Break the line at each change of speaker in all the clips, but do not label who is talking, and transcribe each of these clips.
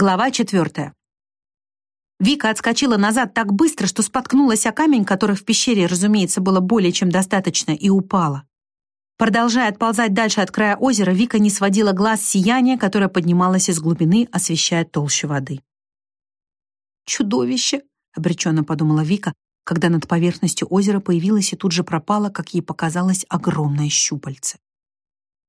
Глава четвертая. Вика отскочила назад так быстро, что споткнулась о камень, который в пещере, разумеется, было более чем достаточно, и упала. Продолжая отползать дальше от края озера, Вика не сводила глаз сияния, которое поднималось из глубины, освещая толщу воды. «Чудовище!» — обреченно подумала Вика, когда над поверхностью озера появилась и тут же пропала, как ей показалось, огромное щупальце.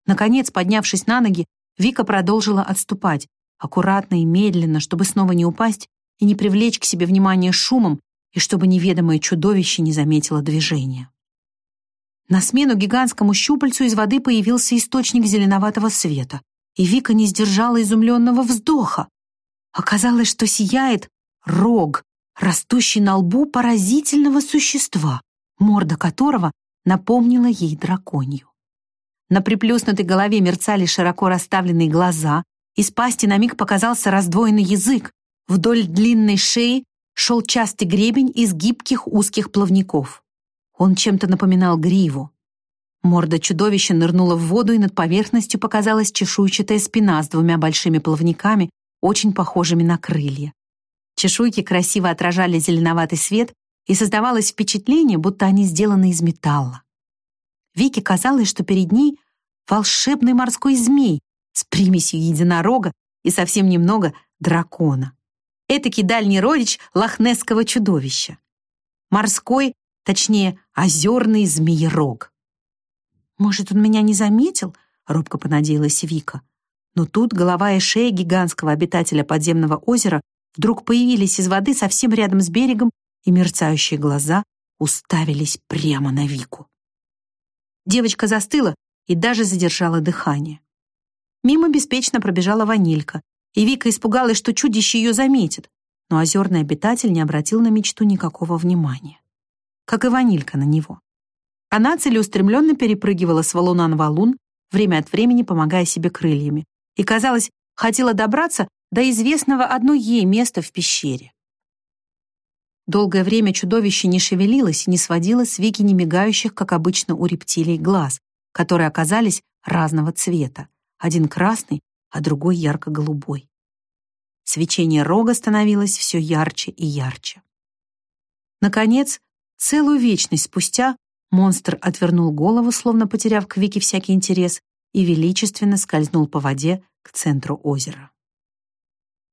Наконец, поднявшись на ноги, Вика продолжила отступать, аккуратно и медленно, чтобы снова не упасть и не привлечь к себе внимание шумом, и чтобы неведомое чудовище не заметило движения. На смену гигантскому щупальцу из воды появился источник зеленоватого света, и Вика не сдержала изумленного вздоха. Оказалось, что сияет рог, растущий на лбу поразительного существа, морда которого напомнила ей драконью. На приплюснутой голове мерцали широко расставленные глаза, из пасти на миг показался раздвоенный язык, вдоль длинной шеи шел частый гребень из гибких узких плавников. Он чем-то напоминал гриву. Морда чудовища нырнула в воду, и над поверхностью показалась чешуйчатая спина с двумя большими плавниками, очень похожими на крылья. Чешуйки красиво отражали зеленоватый свет, и создавалось впечатление, будто они сделаны из металла. Вике казалось, что перед ней волшебный морской змей с примесью единорога и совсем немного дракона. Этакий дальний родич лохнесского чудовища. Морской Точнее, озерный змеерог. «Может, он меня не заметил?» — робко понадеялась Вика. Но тут голова и шея гигантского обитателя подземного озера вдруг появились из воды совсем рядом с берегом, и мерцающие глаза уставились прямо на Вику. Девочка застыла и даже задержала дыхание. Мимо беспечно пробежала ванилька, и Вика испугалась, что чудище ее заметит, но озерный обитатель не обратил на мечту никакого внимания как и ванилька на него. Она целеустремленно перепрыгивала с валуна на валун, время от времени помогая себе крыльями, и, казалось, хотела добраться до известного одной ей места в пещере. Долгое время чудовище не шевелилось и не сводило с Вики немигающих, как обычно у рептилий, глаз, которые оказались разного цвета, один красный, а другой ярко-голубой. Свечение рога становилось все ярче и ярче. Наконец, Целую вечность спустя монстр отвернул голову, словно потеряв к Вике всякий интерес, и величественно скользнул по воде к центру озера.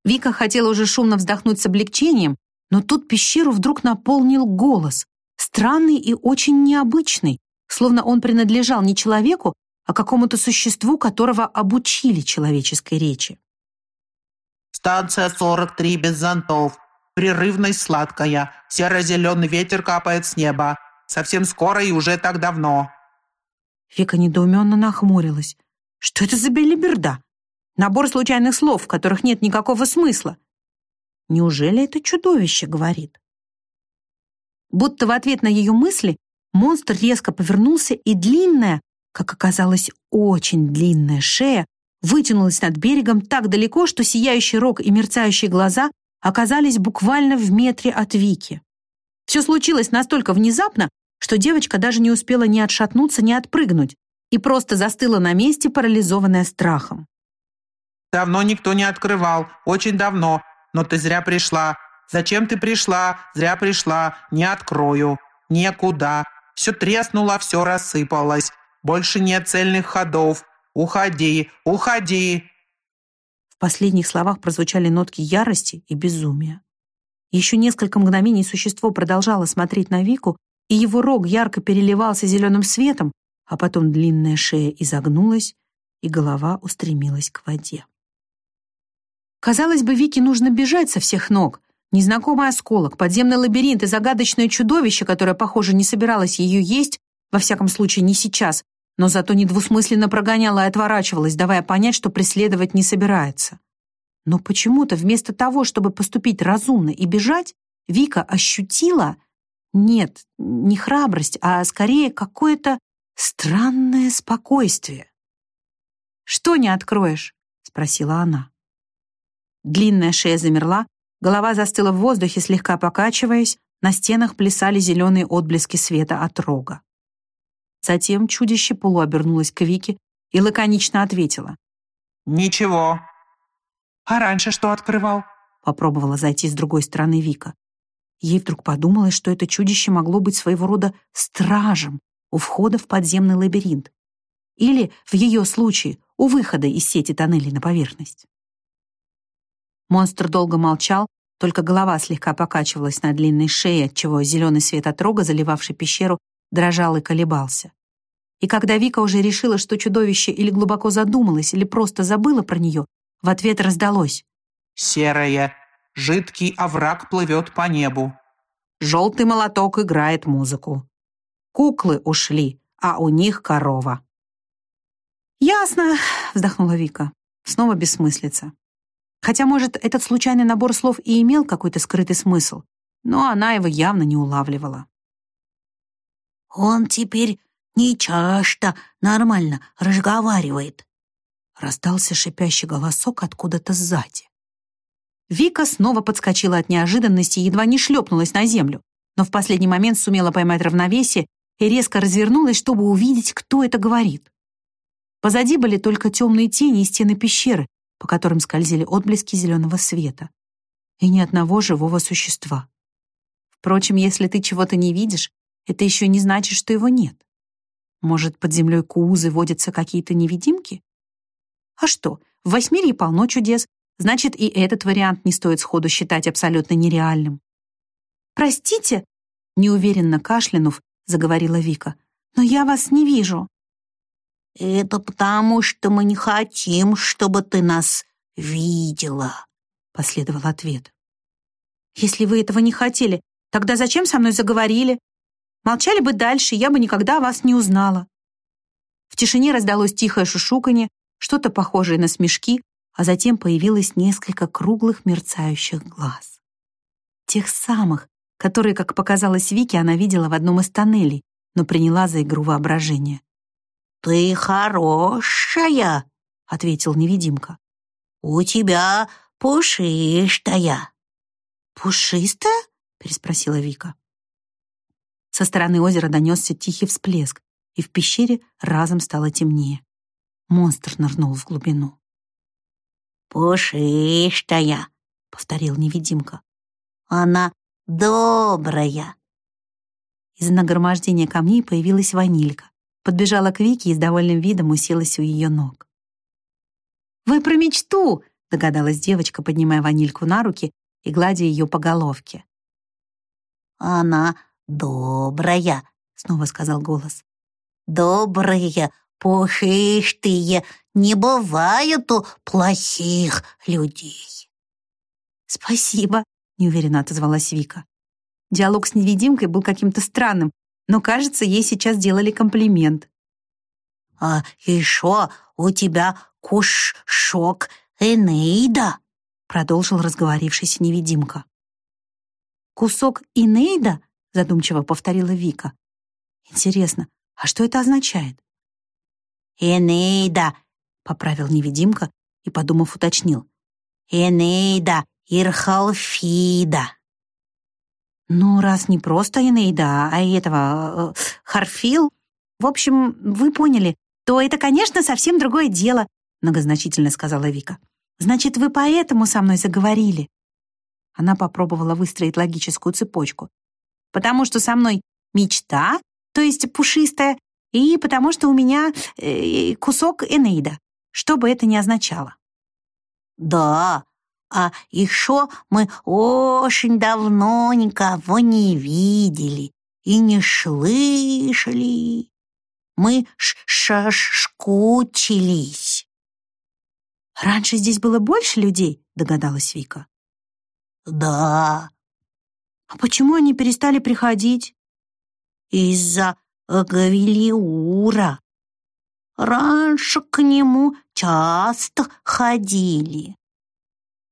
Вика хотела уже шумно вздохнуть с облегчением, но тут пещеру вдруг наполнил голос, странный и очень необычный, словно он принадлежал не человеку, а какому-то существу, которого обучили человеческой речи.
«Станция 43 без зонтов прерывно сладкая. Серо-зеленый ветер капает с неба. Совсем скоро и уже так давно».
Вика недоуменно нахмурилась. «Что это за белиберда? Набор случайных слов, в которых нет никакого смысла. Неужели это чудовище говорит?» Будто в ответ на ее мысли монстр резко повернулся, и длинная, как оказалось, очень длинная шея вытянулась над берегом так далеко, что сияющий рог и мерцающие глаза оказались буквально в метре от Вики. Все случилось настолько внезапно, что девочка даже не успела ни отшатнуться, ни отпрыгнуть и просто застыла на месте, парализованная страхом.
«Давно никто не открывал, очень давно, но ты зря пришла. Зачем ты пришла? Зря пришла, не открою. Некуда. Все треснуло, все рассыпалось. Больше нет цельных ходов. Уходи, уходи!»
В последних словах прозвучали нотки ярости и безумия. Еще несколько мгновений существо продолжало смотреть на Вику, и его рог ярко переливался зеленым светом, а потом длинная шея изогнулась, и голова устремилась к воде. Казалось бы, Вике нужно бежать со всех ног. Незнакомый осколок, подземный лабиринт и загадочное чудовище, которое, похоже, не собиралось ее есть, во всяком случае не сейчас, но зато недвусмысленно прогоняла и отворачивалась, давая понять, что преследовать не собирается. Но почему-то вместо того, чтобы поступить разумно и бежать, Вика ощутила, нет, не храбрость, а скорее какое-то странное спокойствие. «Что не откроешь?» — спросила она. Длинная шея замерла, голова застыла в воздухе, слегка покачиваясь, на стенах плясали зеленые отблески света от рога. Затем чудище полуобернулось к Вике и лаконично ответила.
«Ничего». А раньше что открывал?
Попробовала зайти с другой стороны Вика. Ей вдруг подумалось, что это чудище могло быть своего рода стражем у входа в подземный лабиринт. Или, в ее случае, у выхода из сети тоннелей на поверхность. Монстр долго молчал, только голова слегка покачивалась на длинной шее, отчего зеленый свет от рога, заливавший пещеру, дрожал и колебался. И когда Вика уже решила, что чудовище или глубоко задумалось, или просто забыла про нее, в ответ раздалось.
«Серое. Жидкий овраг плывет по небу».
Желтый молоток играет музыку. Куклы ушли, а у них корова. «Ясно», — вздохнула Вика. Снова бессмыслица. Хотя, может, этот случайный набор слов и имел какой-то скрытый смысл, но она его явно не улавливала.
«Он теперь не часто нормально разговаривает»,
раздался шипящий голосок откуда-то сзади. Вика снова подскочила от неожиданности и едва не шлепнулась на землю, но в последний момент сумела поймать равновесие и резко развернулась, чтобы увидеть, кто это говорит. Позади были только темные тени и стены пещеры, по которым скользили отблески зеленого света. И ни одного живого существа. Впрочем, если ты чего-то не видишь, это еще не значит, что его нет. Может, под землей Куузы водятся какие-то невидимки? А что, в Восьмирье полно чудес, значит, и этот вариант не стоит сходу считать абсолютно нереальным. «Простите», — неуверенно кашлянув, заговорила Вика, «но я вас не вижу».
«Это потому, что мы не хотим, чтобы ты нас видела», — последовал ответ.
«Если вы этого не хотели, тогда зачем со мной заговорили? Молчали бы дальше, я бы никогда вас не узнала». В тишине раздалось тихое шушуканье, что-то похожее на смешки, а затем появилось несколько круглых мерцающих глаз. Тех самых, которые, как показалось Вике, она видела в одном из тоннелей, но приняла за игру воображения.
«Ты хорошая», — ответил невидимка. «У тебя пушистая».
«Пушистая?» — переспросила Вика. Со стороны озера донесся тихий всплеск, и в пещере разом стало темнее. Монстр нырнул в глубину.
«Пушистая», — повторил невидимка. «Она добрая».
Из нагромождения камней появилась ванилька, подбежала к Вике и с довольным видом уселась у ее ног. «Вы про мечту!» — догадалась девочка, поднимая ванильку на руки и гладя ее по головке.
«Она добрая», — снова сказал голос. «Добрые пушистые, не бывает у плохих людей».
«Спасибо», — неуверенно отозвалась Вика. Диалог с невидимкой был каким-то странным, но, кажется, ей сейчас делали комплимент.
«А еще у тебя кушок Энейда», — продолжил разговорившийся невидимка.
«Кусок Инейда?» — задумчиво повторила Вика. «Интересно, а что это означает?»
«Энейда», — поправил невидимка и, подумав, уточнил. «Энейда Ирхалфида».
Ну, раз не просто Энейда, а этого... Э, Харфил... В общем, вы поняли, то это, конечно, совсем другое дело, многозначительно сказала Вика. Значит, вы поэтому со мной заговорили. Она попробовала выстроить логическую цепочку. Потому что со мной мечта, то есть пушистая, и потому что у меня э, кусок Энейда, что бы это ни означало.
«Да, а еще мы очень давно никого не видели и не слышали. Мы шашкучились.
Раньше здесь было больше людей, догадалась Вика.
Да.
А почему они перестали приходить?
Из-за Гавелиура. Раньше к нему часто ходили.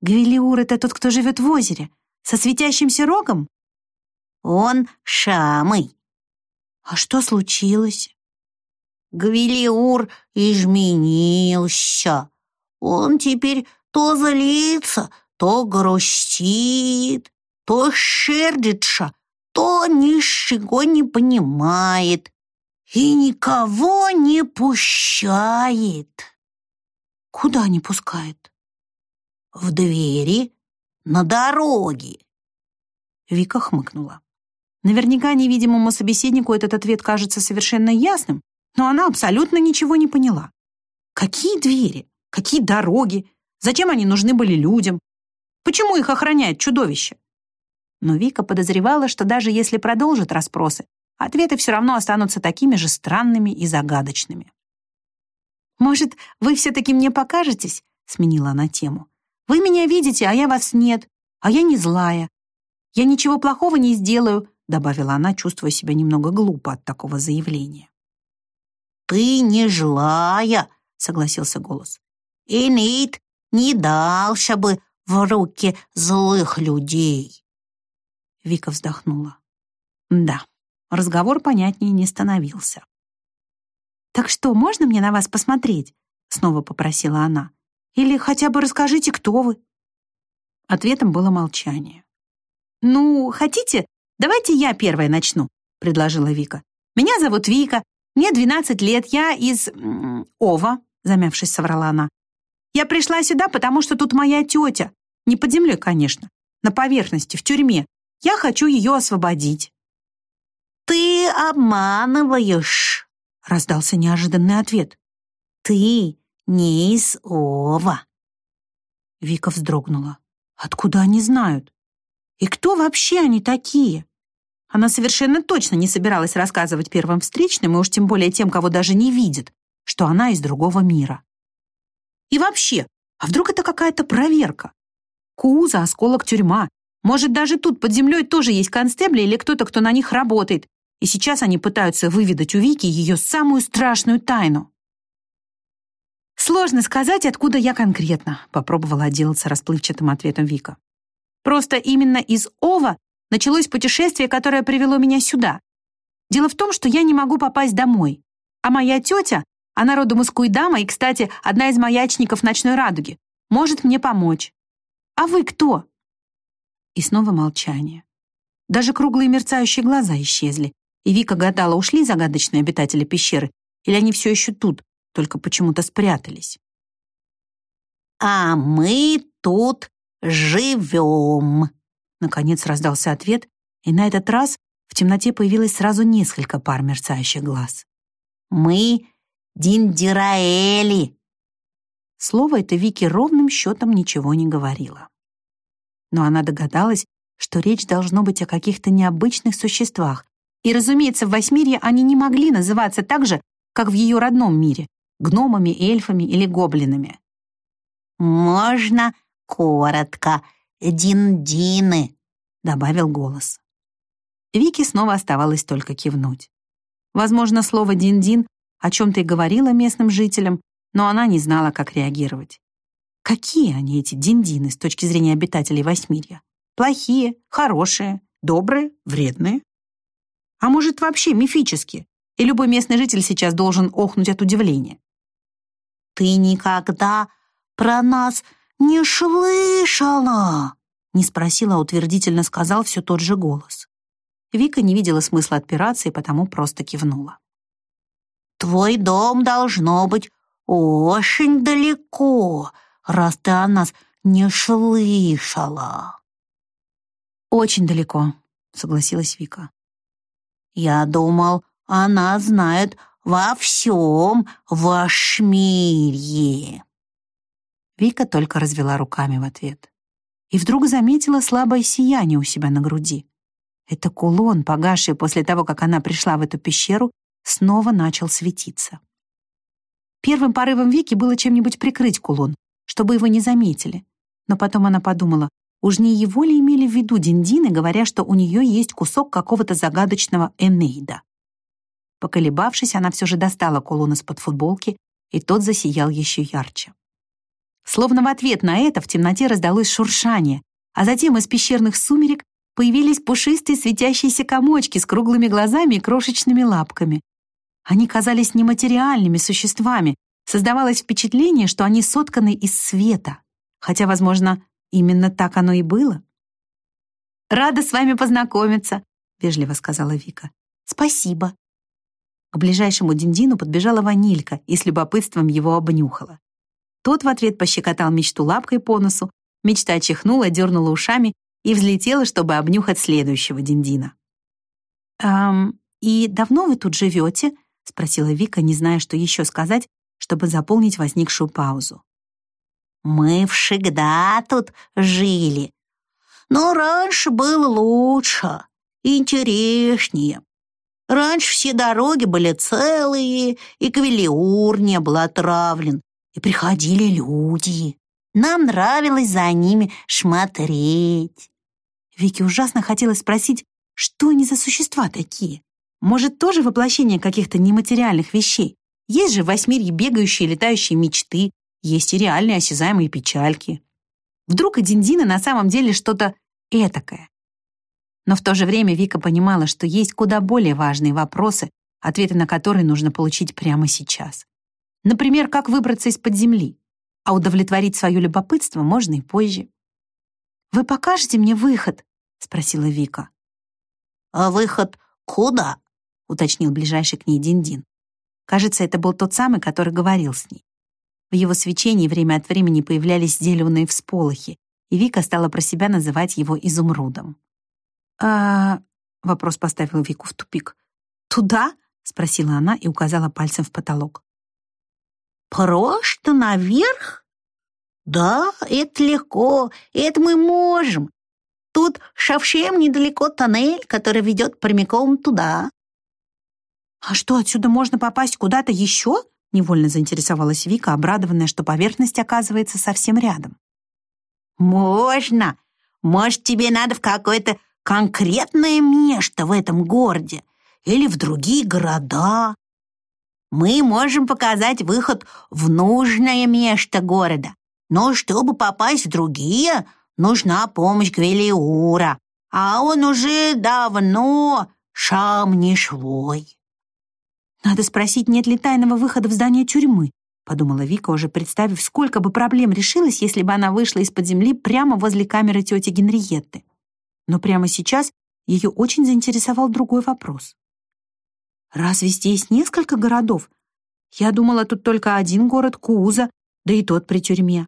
Гвелиур — это тот, кто живет в озере, со светящимся рогом?
Он шамый.
А что случилось?
Гвелиур изменился. Он теперь то злится, то грустит, то сердится, то ничего не понимает и никого не пущает.
Куда не пускает?
в двери на дороге.
Вика хмыкнула. Наверняка невидимому собеседнику этот ответ кажется совершенно ясным, но она абсолютно ничего не поняла. Какие двери? Какие дороги? Зачем они нужны были людям? Почему их охраняет чудовище? Но Вика подозревала, что даже если продолжит расспросы, ответы все равно останутся такими же странными и загадочными. «Может, вы все-таки мне покажетесь?» — сменила она тему. «Вы меня видите, а я вас нет, а я не злая. Я ничего плохого не сделаю, добавила она, чувствуя себя немного глупо от такого заявления.
«Ты не злая», — согласился голос. «И Нит не дался бы в руки злых людей».
Вика вздохнула. Да, разговор понятнее не становился. «Так что, можно мне на вас посмотреть?» Снова попросила она. «Или хотя бы расскажите, кто вы?» Ответом было молчание. «Ну, хотите, «Давайте я первая начну», — предложила Вика. «Меня зовут Вика, мне 12 лет, я из... Ова», — замявшись, соврала она. «Я пришла сюда, потому что тут моя тетя. Не под землей, конечно, на поверхности, в тюрьме. Я хочу ее освободить».
«Ты обманываешь», — раздался неожиданный ответ. «Ты не из Ова».
Вика вздрогнула. «Откуда они знают?» И кто вообще они такие? Она совершенно точно не собиралась рассказывать первым встречным, и уж тем более тем, кого даже не видит, что она из другого мира. И вообще, а вдруг это какая-то проверка? Куза, осколок тюрьма. Может, даже тут под землей тоже есть констебли или кто-то, кто на них работает. И сейчас они пытаются выведать у Вики ее самую страшную тайну. «Сложно сказать, откуда я конкретно», — попробовала отделаться расплывчатым ответом Вика. Просто именно из Ова началось путешествие, которое привело меня сюда. Дело в том, что я не могу попасть домой. А моя тетя, она родом из Куйдама и, кстати, одна из маячников ночной радуги, может мне помочь. А вы кто?» И снова молчание. Даже круглые мерцающие глаза исчезли, и Вика гадала, ушли загадочные обитатели пещеры, или они все еще тут, только почему-то спрятались.
«А мы тут живем!»
Наконец раздался ответ, и на этот раз в темноте появилось сразу несколько пар мерцающих глаз.
«Мы Диндираэли!»
Слово это Вики ровным счетом ничего не говорило. Но она догадалась, что речь должно быть о каких-то необычных существах, и, разумеется, в Восьмирье они не могли называться так же, как в ее родном мире — гномами, эльфами или гоблинами.
«Можно коротко, Дин-Дины», — добавил голос.
Вики снова оставалось только кивнуть. Возможно, слово «дин-дин» о чем-то и говорило местным жителям, но она не знала, как реагировать. Какие они, эти диндины, с точки зрения обитателей Восьмирья? Плохие, хорошие, добрые, вредные? А может, вообще мифические? И любой местный житель сейчас должен охнуть от удивления.
«Ты никогда про нас «Не слышала!» Не спросила, а утвердительно сказал все тот же голос.
Вика не видела смысла отпираться и потому просто кивнула.
«Твой дом должно быть очень далеко, раз ты о нас не слышала».
«Очень далеко», — согласилась Вика.
«Я думал, она знает во всем Вашмирье».
Вика только развела руками в ответ. И вдруг заметила слабое сияние у себя на груди. Это кулон, погасший после того, как она пришла в эту пещеру, снова начал светиться. Первым порывом Вики было чем-нибудь прикрыть кулон, чтобы его не заметили. Но потом она подумала, уж не его ли имели в виду Диндины, говоря, что у нее есть кусок какого-то загадочного Энейда. Поколебавшись, она все же достала кулон из-под футболки, и тот засиял еще ярче. Словно в ответ на это в темноте раздалось шуршание, а затем из пещерных сумерек появились пушистые светящиеся комочки с круглыми глазами и крошечными лапками. Они казались нематериальными существами, создавалось впечатление, что они сотканы из света, хотя, возможно, именно так оно и было. «Рада с вами познакомиться», — вежливо сказала Вика. «Спасибо». К ближайшему Диндину подбежала ванилька и с любопытством его обнюхала. Тот в ответ пощекотал мечту лапкой по носу, Мечта чихнула, дернула ушами и взлетела, чтобы обнюхать следующего Диндина. «Эм, и давно вы тут живете?» — спросила Вика, не зная, что еще сказать, чтобы заполнить возникшую паузу.
«Мы всегда тут жили. Но раньше было лучше, интереснее. Раньше все дороги были целые, и Кавелиур не был отравлен, и приходили люди. Нам нравилось за ними смотреть».
Вике ужасно хотелось спросить, что они за существа такие? Может, тоже воплощение каких-то нематериальных вещей? Есть же в восьмирье бегающие летающие мечты, есть и реальные осязаемые печальки. Вдруг и Диндина на самом деле что-то этакое. Но в то же время Вика понимала, что есть куда более важные вопросы, ответы на которые нужно получить прямо сейчас. Например, как выбраться из-под земли. А удовлетворить свое любопытство можно и позже. «Вы покажете мне выход?» — спросила Вика.
«А выход куда?»
— уточнил ближайший к ней Дин-Дин. Кажется, это был тот самый, который говорил с ней. В его свечении время от времени появлялись зеленые всполохи, и Вика стала про себя называть его изумрудом. «А...» — вопрос поставил Вику в тупик. «Туда?» — спросила она и указала пальцем в потолок.
«Просто наверх? Да, это легко, это мы можем. Тут совсем недалеко тоннель, который ведет прямиком туда».
«А что, отсюда можно попасть куда-то еще?» Невольно заинтересовалась Вика, обрадованная, что поверхность оказывается совсем рядом.
«Можно. Может, тебе надо в какое-то конкретное место в этом городе или в другие города. Мы можем показать выход в нужное место города, но чтобы попасть в другие, нужна помощь Гвелиура, а он уже давно шам не швой.
«Надо спросить, нет ли тайного выхода в здание тюрьмы», подумала Вика, уже представив, сколько бы проблем решилось, если бы она вышла из-под земли прямо возле камеры тети Генриетты. Но прямо сейчас ее очень заинтересовал другой вопрос. «Разве здесь несколько городов? Я думала, тут только один город Куза, да и тот при тюрьме.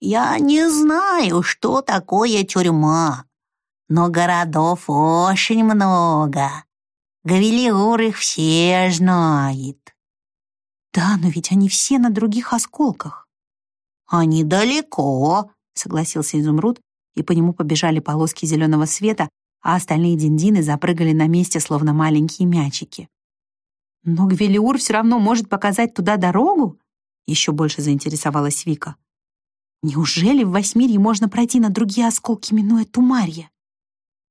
Я не знаю, что такое тюрьма, но городов очень много. Гавелиур их все знает.
Да, но ведь они все на других осколках.
Они далеко,
согласился Изумруд, и по нему побежали полоски зеленого света, а остальные диндины запрыгали на месте, словно маленькие мячики. Но Гвелиур все равно может показать туда дорогу? Еще больше заинтересовалась Вика. Неужели в Восьмирье можно пройти на другие осколки, минуя Тумарье?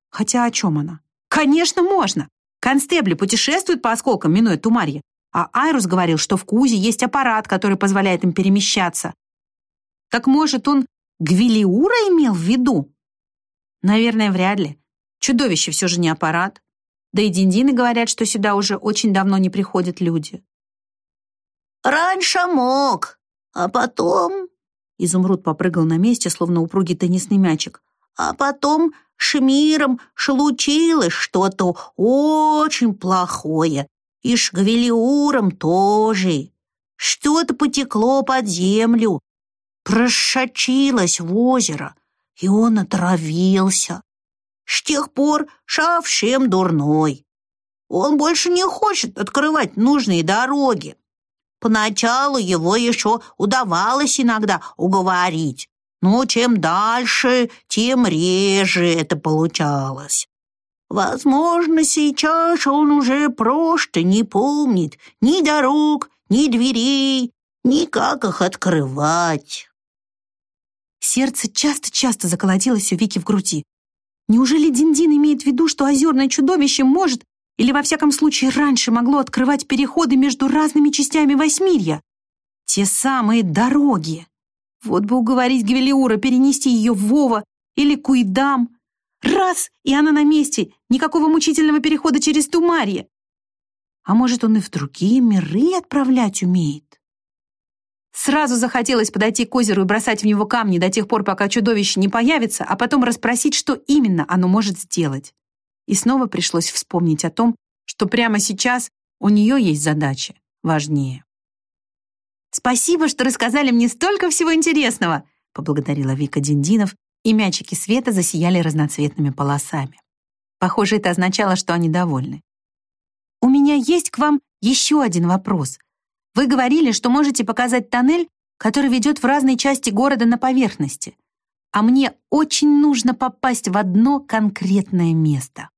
Хотя о чем она? Конечно, можно! Констебли путешествуют по осколкам, минуя Тумарье, а Айрус говорил, что в Кузе есть аппарат, который позволяет им перемещаться. Так может, он Гвилиура имел в виду? Наверное, вряд ли. Чудовище все же не аппарат. Да и диндины говорят, что сюда уже очень давно не приходят люди.
«Раньше мог, а потом
Изумруд попрыгал на месте, словно упругий теннисный мячик.
«А потом Шмиром случилось что-то очень плохое. И с Гавелиуром тоже. Что-то потекло под землю, прошачилось в озеро, и он отравился. С тех пор совсем дурной. Он больше не хочет открывать нужные дороги. Поначалу его еще удавалось иногда уговорить, но чем дальше, тем реже это получалось. Возможно, сейчас он уже просто не помнит ни дорог, ни дверей, ни как их открывать.
Сердце часто-часто заколотилось у Вики в груди. Неужели Диндин имеет в виду, что озерное чудовище может или, во всяком случае, раньше могло открывать переходы между разными частями Восьмирья. Те самые дороги. Вот бы уговорить Гвелиура перенести ее в Вова или Куидам. Раз, и она на месте, никакого мучительного перехода через Тумарье. А может, он и в другие миры отправлять умеет? Сразу захотелось подойти к озеру и бросать в него камни до тех пор, пока чудовище не появится, а потом расспросить, что именно оно может сделать. И снова пришлось вспомнить о том, что прямо сейчас у нее есть задача важнее. «Спасибо, что рассказали мне столько всего интересного!» — поблагодарила Вика Диндинов, и мячики света засияли разноцветными полосами. Похоже, это означало, что они довольны. «У меня есть к вам еще один вопрос. Вы говорили, что можете показать тоннель, который ведет в разные части города на поверхности. А мне очень нужно попасть в одно конкретное место».